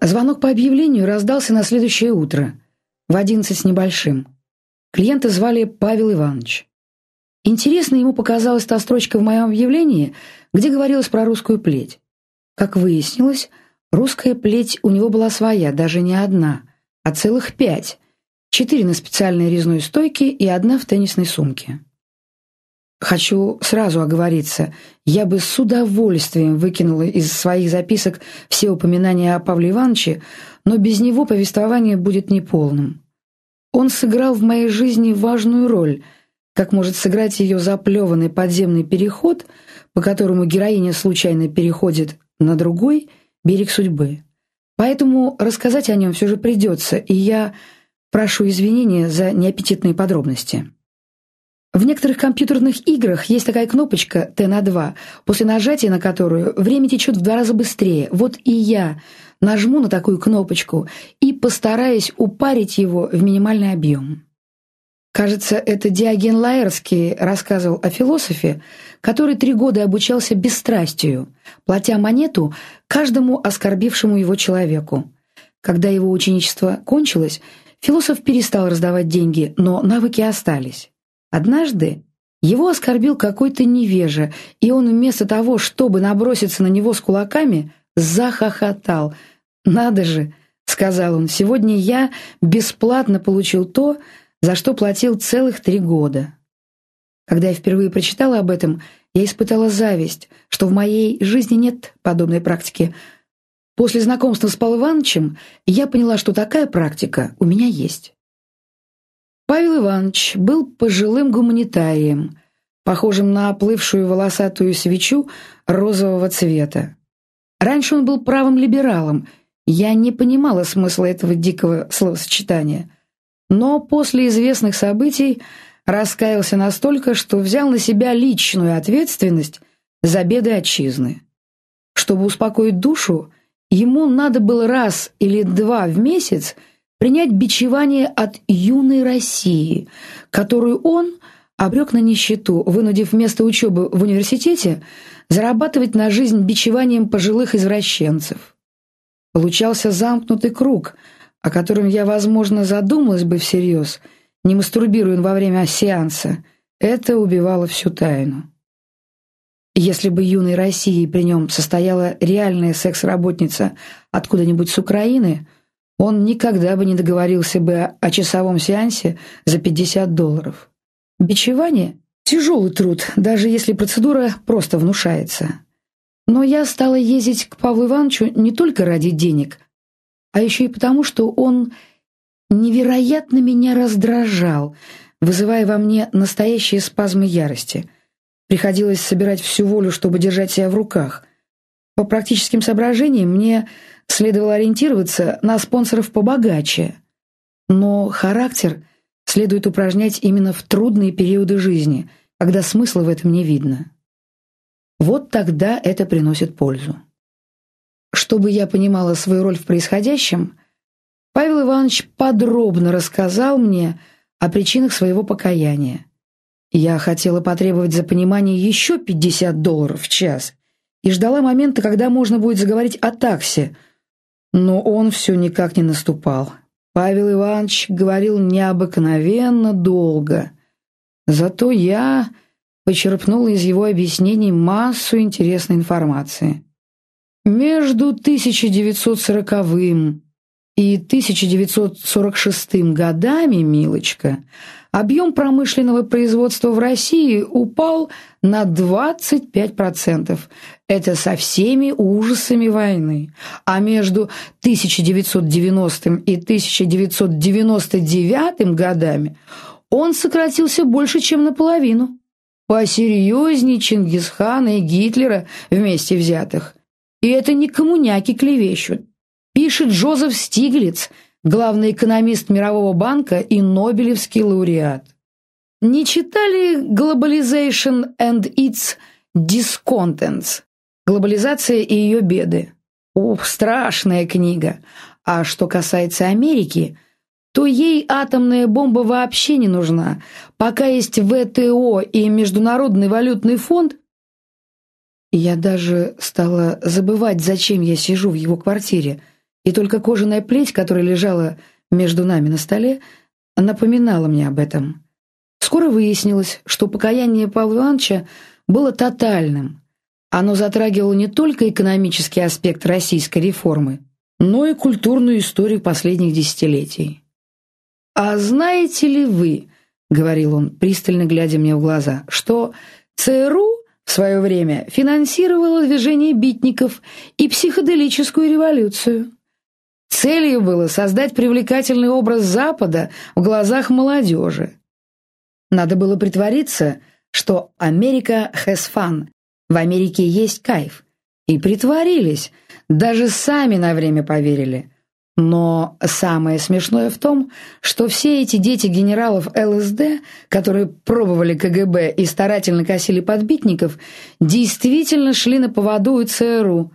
Звонок по объявлению раздался на следующее утро, в одиннадцать с небольшим. Клиента звали Павел Иванович. Интересно ему показалась та строчка в моем объявлении, где говорилось про русскую плеть. Как выяснилось, русская плеть у него была своя, даже не одна, а целых пять. Четыре на специальной резной стойке и одна в теннисной сумке. Хочу сразу оговориться, я бы с удовольствием выкинула из своих записок все упоминания о Павле Ивановиче, но без него повествование будет неполным. Он сыграл в моей жизни важную роль, как может сыграть ее заплеванный подземный переход, по которому героиня случайно переходит на другой берег судьбы. Поэтому рассказать о нем все же придется, и я прошу извинения за неаппетитные подробности. В некоторых компьютерных играх есть такая кнопочка Т на 2, после нажатия на которую время течет в два раза быстрее. Вот и я нажму на такую кнопочку и постараюсь упарить его в минимальный объем. Кажется, это Диоген Лаэрский рассказывал о философе, который три года обучался бесстрастию, платя монету каждому оскорбившему его человеку. Когда его ученичество кончилось, философ перестал раздавать деньги, но навыки остались. Однажды его оскорбил какой-то невежа, и он вместо того, чтобы наброситься на него с кулаками, захохотал. «Надо же!» — сказал он. «Сегодня я бесплатно получил то, за что платил целых три года». Когда я впервые прочитала об этом, я испытала зависть, что в моей жизни нет подобной практики. После знакомства с Павлом Ивановичем я поняла, что такая практика у меня есть. Павел Иванович был пожилым гуманитарием, похожим на оплывшую волосатую свечу розового цвета. Раньше он был правым либералом, я не понимала смысла этого дикого словосочетания. Но после известных событий раскаялся настолько, что взял на себя личную ответственность за беды отчизны. Чтобы успокоить душу, ему надо было раз или два в месяц принять бичевание от юной России, которую он обрек на нищету, вынудив вместо учебы в университете зарабатывать на жизнь бичеванием пожилых извращенцев. Получался замкнутый круг, о котором я, возможно, задумалась бы всерьез, не мастурбируя во время сеанса. Это убивало всю тайну. Если бы юной России при нем состояла реальная секс-работница откуда-нибудь с Украины – он никогда бы не договорился бы о часовом сеансе за 50 долларов. Бичевание – тяжелый труд, даже если процедура просто внушается. Но я стала ездить к Павлу Ивановичу не только ради денег, а еще и потому, что он невероятно меня раздражал, вызывая во мне настоящие спазмы ярости. Приходилось собирать всю волю, чтобы держать себя в руках. По практическим соображениям мне следовало ориентироваться на спонсоров побогаче. Но характер следует упражнять именно в трудные периоды жизни, когда смысла в этом не видно. Вот тогда это приносит пользу. Чтобы я понимала свою роль в происходящем, Павел Иванович подробно рассказал мне о причинах своего покаяния. Я хотела потребовать за понимание еще 50 долларов в час и ждала момента, когда можно будет заговорить о таксе – но он все никак не наступал. Павел Иванович говорил необыкновенно долго. Зато я почерпнула из его объяснений массу интересной информации. Между 1940 и 1946 годами, милочка, объем промышленного производства в России упал на 25%. Это со всеми ужасами войны. А между 1990 и 1999 годами он сократился больше, чем наполовину. Посерьезнее Чингисхана и Гитлера вместе взятых. И это не коммуняки клевещут. Пишет Джозеф Стиглиц, главный экономист Мирового банка и Нобелевский лауреат. Не читали «Globalization and its Discontents» «Глобализация и ее беды»? Ух, страшная книга. А что касается Америки, то ей атомная бомба вообще не нужна. Пока есть ВТО и Международный валютный фонд, Я даже стала забывать, зачем я сижу в его квартире, и только кожаная плеть, которая лежала между нами на столе, напоминала мне об этом. Скоро выяснилось, что покаяние Павла Ивановича было тотальным. Оно затрагивало не только экономический аспект российской реформы, но и культурную историю последних десятилетий. «А знаете ли вы, — говорил он, пристально глядя мне в глаза, — что ЦРУ в свое время финансировало движение битников и психоделическую революцию?» Целью было создать привлекательный образ Запада в глазах молодежи. Надо было притвориться, что Америка has fun, в Америке есть кайф. И притворились, даже сами на время поверили. Но самое смешное в том, что все эти дети генералов ЛСД, которые пробовали КГБ и старательно косили подбитников, действительно шли на поводу у ЦРУ,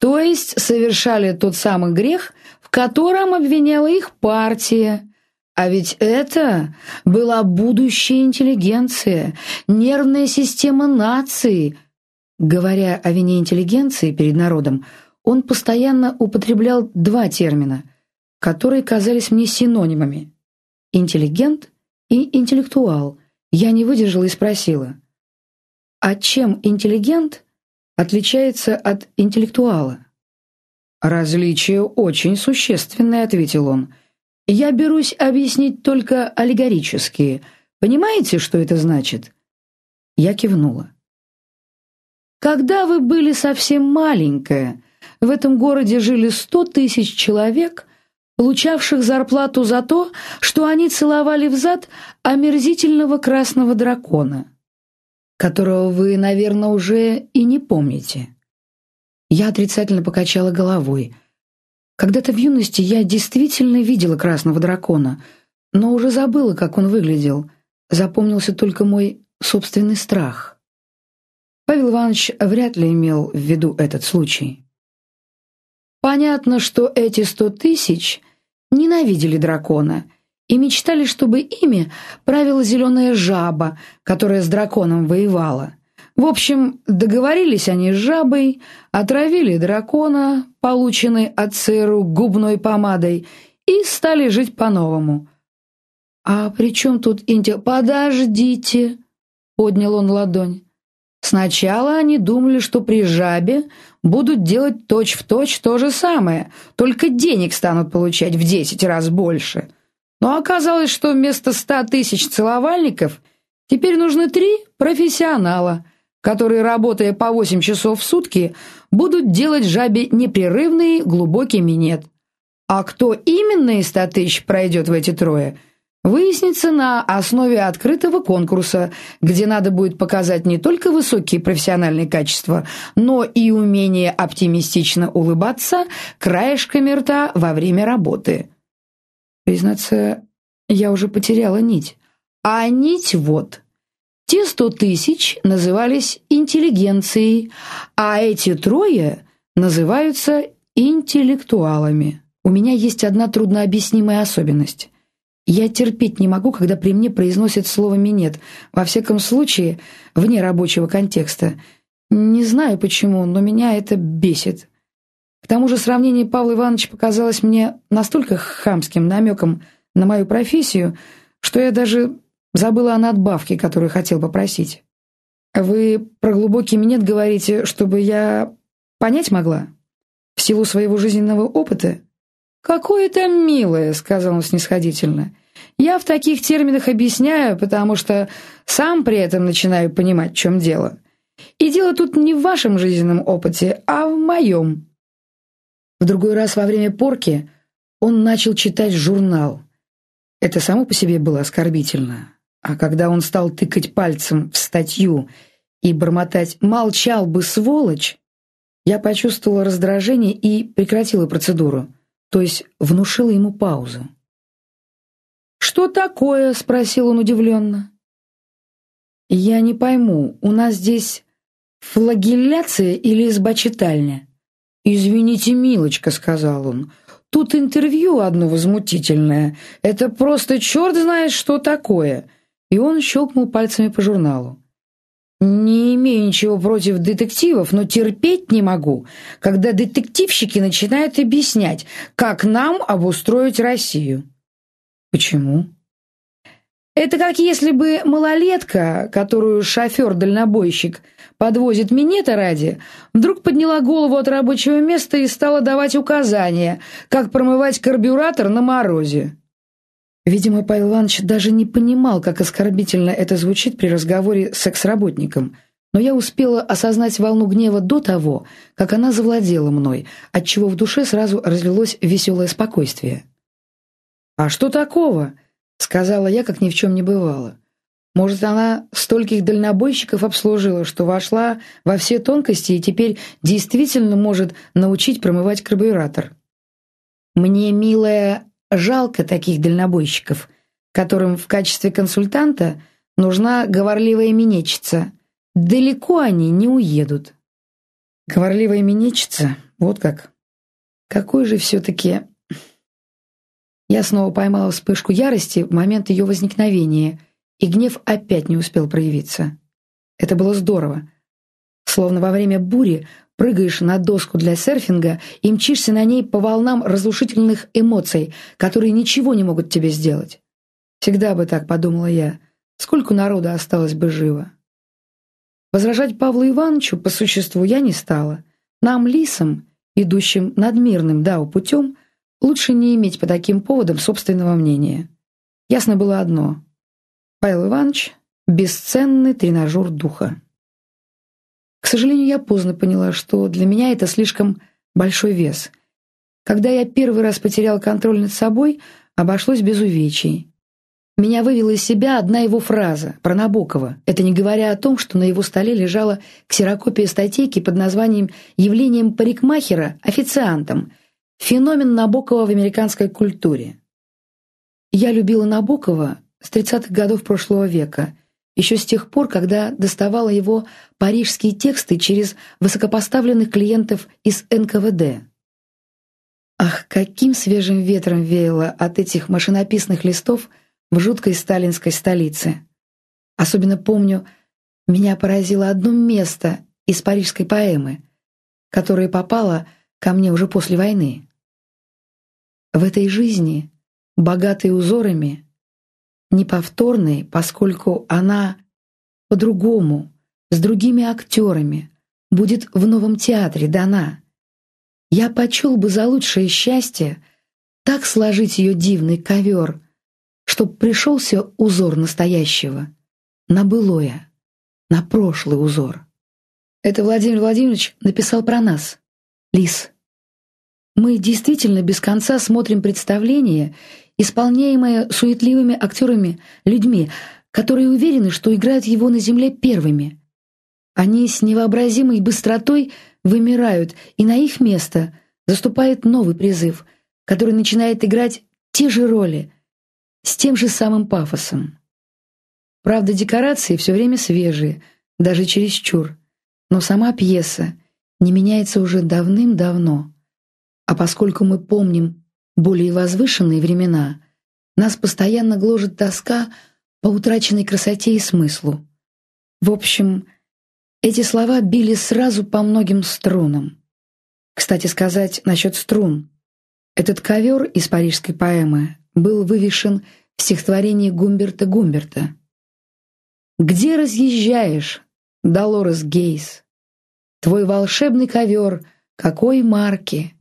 то есть совершали тот самый грех, в котором обвиняла их партия. А ведь это была будущая интеллигенция, нервная система нации. Говоря о вине интеллигенции перед народом, он постоянно употреблял два термина, которые казались мне синонимами – интеллигент и интеллектуал. Я не выдержала и спросила, а чем интеллигент отличается от интеллектуала? «Различие очень существенное», — ответил он. «Я берусь объяснить только аллегорически. Понимаете, что это значит?» Я кивнула. «Когда вы были совсем маленькая, в этом городе жили сто тысяч человек, получавших зарплату за то, что они целовали в зад омерзительного красного дракона, которого вы, наверное, уже и не помните». Я отрицательно покачала головой. Когда-то в юности я действительно видела красного дракона, но уже забыла, как он выглядел. Запомнился только мой собственный страх. Павел Иванович вряд ли имел в виду этот случай. Понятно, что эти сто тысяч ненавидели дракона и мечтали, чтобы ими правила зеленая жаба, которая с драконом воевала. В общем, договорились они с жабой, отравили дракона, полученный от ЦРУ губной помадой, и стали жить по-новому. «А при чем тут Интел?» «Подождите!» — поднял он ладонь. «Сначала они думали, что при жабе будут делать точь-в-точь точь то же самое, только денег станут получать в десять раз больше. Но оказалось, что вместо ста тысяч целовальников теперь нужны три профессионала — которые, работая по 8 часов в сутки, будут делать жабе непрерывный глубокий минет. А кто именно из 100 тысяч пройдет в эти трое, выяснится на основе открытого конкурса, где надо будет показать не только высокие профессиональные качества, но и умение оптимистично улыбаться краешками рта во время работы. Признаться, я уже потеряла нить. А нить вот – те сто тысяч назывались интеллигенцией, а эти трое называются интеллектуалами. У меня есть одна труднообъяснимая особенность. Я терпеть не могу, когда при мне произносят слово «минет», во всяком случае, вне рабочего контекста. Не знаю почему, но меня это бесит. Тому же сравнение Павла Ивановича показалось мне настолько хамским намеком на мою профессию, что я даже Забыла о надбавке, которую хотел попросить. Вы про глубокий минет говорите, чтобы я понять могла? В силу своего жизненного опыта? Какое это милое, сказал он снисходительно. Я в таких терминах объясняю, потому что сам при этом начинаю понимать, в чем дело. И дело тут не в вашем жизненном опыте, а в моем. В другой раз во время порки он начал читать журнал. Это само по себе было оскорбительно. А когда он стал тыкать пальцем в статью и бормотать «молчал бы, сволочь», я почувствовала раздражение и прекратила процедуру, то есть внушила ему паузу. «Что такое?» — спросил он удивленно. «Я не пойму, у нас здесь флагелляция или изба-читальня?» «Извините, милочка», — сказал он, — «тут интервью одно возмутительное. Это просто черт знает, что такое» и он щелкнул пальцами по журналу. Не имею ничего против детективов, но терпеть не могу, когда детективщики начинают объяснять, как нам обустроить Россию. Почему? Это как если бы малолетка, которую шофер-дальнобойщик подвозит минета ради, вдруг подняла голову от рабочего места и стала давать указания, как промывать карбюратор на морозе. Видимо, Павел Иванович даже не понимал, как оскорбительно это звучит при разговоре с секс-работником, но я успела осознать волну гнева до того, как она завладела мной, отчего в душе сразу разлилось веселое спокойствие. «А что такого?» — сказала я, как ни в чем не бывало. Может, она стольких дальнобойщиков обслужила, что вошла во все тонкости и теперь действительно может научить промывать карбюратор. Мне, милая, Жалко таких дальнобойщиков, которым в качестве консультанта нужна говорливая минетчица. Далеко они не уедут. Говорливая минетчица? Вот как. Какой же все-таки... Я снова поймала вспышку ярости в момент ее возникновения, и гнев опять не успел проявиться. Это было здорово. Словно во время бури прыгаешь на доску для серфинга и мчишься на ней по волнам разрушительных эмоций, которые ничего не могут тебе сделать. Всегда бы так, подумала я. Сколько народа осталось бы живо? Возражать Павлу Ивановичу по существу я не стала. Нам, лисам, идущим надмирным дау путем, лучше не иметь по таким поводам собственного мнения. Ясно было одно. Павел Иванович — бесценный тренажер духа. К сожалению, я поздно поняла, что для меня это слишком большой вес. Когда я первый раз потерял контроль над собой, обошлось без увечий. Меня вывела из себя одна его фраза про Набокова. Это не говоря о том, что на его столе лежала ксерокопия статейки под названием «Явлением парикмахера официантом. Феномен Набокова в американской культуре». Я любила Набокова с 30-х годов прошлого века еще с тех пор, когда доставала его парижские тексты через высокопоставленных клиентов из НКВД. Ах, каким свежим ветром веяло от этих машинописных листов в жуткой сталинской столице. Особенно помню, меня поразило одно место из парижской поэмы, которое попало ко мне уже после войны. В этой жизни, богатой узорами, неповторной, поскольку она по-другому, с другими актерами, будет в новом театре дана. Я почел бы за лучшее счастье так сложить ее дивный ковер, чтоб пришелся узор настоящего, на былое, на прошлый узор. Это Владимир Владимирович написал про нас, Лис. Мы действительно без конца смотрим представление исполняемое суетливыми актерами, людьми, которые уверены, что играют его на земле первыми. Они с невообразимой быстротой вымирают, и на их место заступает новый призыв, который начинает играть те же роли, с тем же самым пафосом. Правда, декорации все время свежие, даже чересчур, но сама пьеса не меняется уже давным-давно. А поскольку мы помним более возвышенные времена, нас постоянно гложет тоска по утраченной красоте и смыслу. В общем, эти слова били сразу по многим струнам. Кстати сказать насчет струн. Этот ковер из парижской поэмы был вывешен в стихотворении Гумберта Гумберта. «Где разъезжаешь, Долорес Гейс? Твой волшебный ковер какой марки?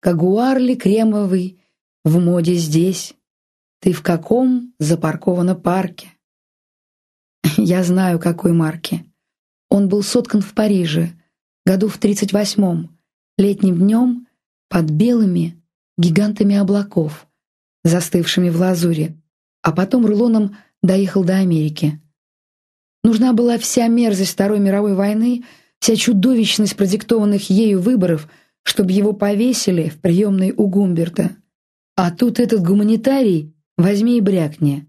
Кагуар ли кремовый в моде здесь? Ты в каком запарковано парке? Я знаю, какой марки. Он был соткан в Париже, году в тридцать восьмом, летним днем под белыми гигантами облаков, застывшими в лазуре, а потом рулоном доехал до Америки. Нужна была вся мерзость Второй мировой войны, вся чудовищность продиктованных ею выборов — чтобы его повесили в приемной у Гумберта. А тут этот гуманитарий возьми и брякни.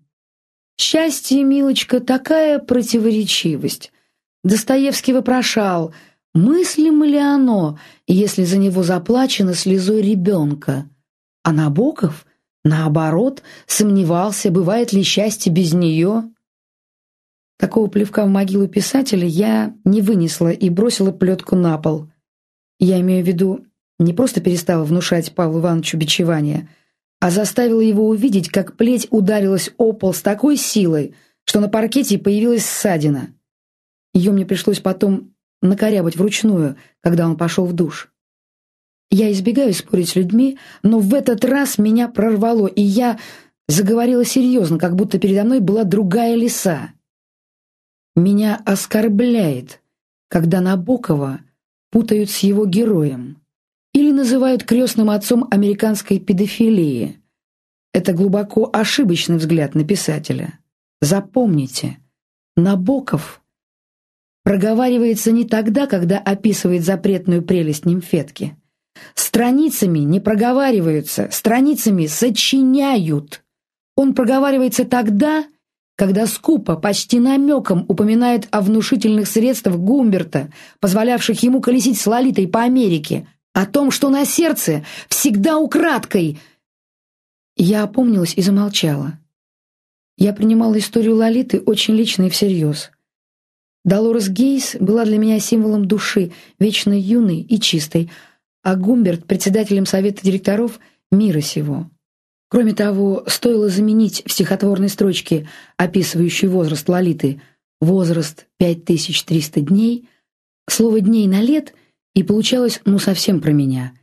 Счастье, милочка, такая противоречивость. Достоевский вопрошал, мыслимо ли оно, если за него заплачено слезой ребенка. А Набоков, наоборот, сомневался, бывает ли счастье без нее. Такого плевка в могилу писателя я не вынесла и бросила плетку на пол. Я имею в виду, не просто перестала внушать Павлу Ивановичу бичевание, а заставила его увидеть, как плеть ударилась о пол с такой силой, что на паркете появилась ссадина. Ее мне пришлось потом накорябать вручную, когда он пошел в душ. Я избегаю спорить с людьми, но в этот раз меня прорвало, и я заговорила серьезно, как будто передо мной была другая лиса. Меня оскорбляет, когда Набокова путают с его героем или называют крестным отцом американской педофилии. Это глубоко ошибочный взгляд на писателя. Запомните, Набоков проговаривается не тогда, когда описывает запретную прелесть нимфетки. Страницами не проговариваются, страницами сочиняют. Он проговаривается тогда, когда скупо, почти намеком упоминает о внушительных средствах Гумберта, позволявших ему колесить с Лолитой по Америке, о том, что на сердце всегда украдкой. Я опомнилась и замолчала. Я принимала историю Лолиты очень лично и всерьез. Долорес Гейс была для меня символом души, вечно юной и чистой, а Гумберт — председателем совета директоров мира сего. Кроме того, стоило заменить в стихотворной строчке, описывающей возраст Лолиты, возраст 5300 дней, слово «дней» на «лет», и получалось ну совсем про меня.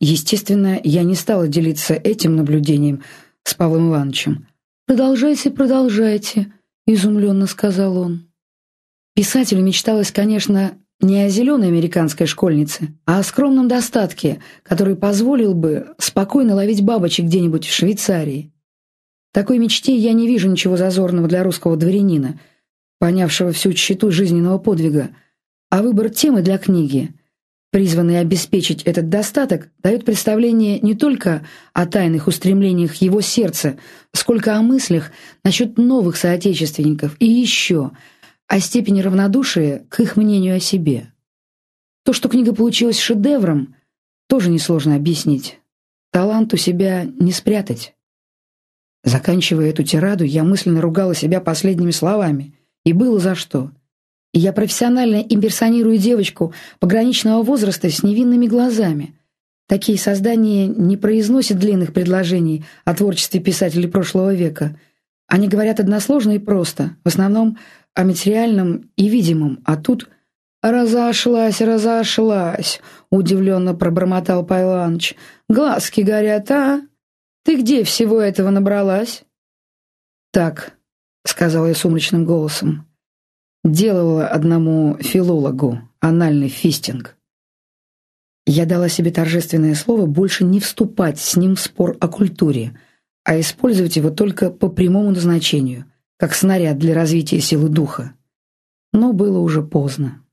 Естественно, я не стала делиться этим наблюдением с Павлом Ивановичем. «Продолжайте, продолжайте», — изумленно сказал он. Писателю мечталось, конечно, не о зеленой американской школьнице, а о скромном достатке, который позволил бы спокойно ловить бабочек где-нибудь в Швейцарии. Такой мечте я не вижу ничего зазорного для русского дворянина, понявшего всю тщету жизненного подвига, а выбор темы для книги, призванный обеспечить этот достаток, дает представление не только о тайных устремлениях его сердца, сколько о мыслях насчет новых соотечественников и еще – о степени равнодушия к их мнению о себе. То, что книга получилась шедевром, тоже несложно объяснить. Талант у себя не спрятать. Заканчивая эту тираду, я мысленно ругала себя последними словами. И было за что. я профессионально имперсонирую девочку пограничного возраста с невинными глазами. Такие создания не произносят длинных предложений о творчестве писателей прошлого века. Они говорят односложно и просто, в основном о материальном и видимом, а тут «Разошлась, разошлась», — удивленно пробормотал Пайланыч. «Глазки горят, а? Ты где всего этого набралась?» «Так», — сказала я сумрачным голосом, — «делала одному филологу анальный фистинг». Я дала себе торжественное слово больше не вступать с ним в спор о культуре, а использовать его только по прямому назначению — как снаряд для развития силы духа. Но было уже поздно.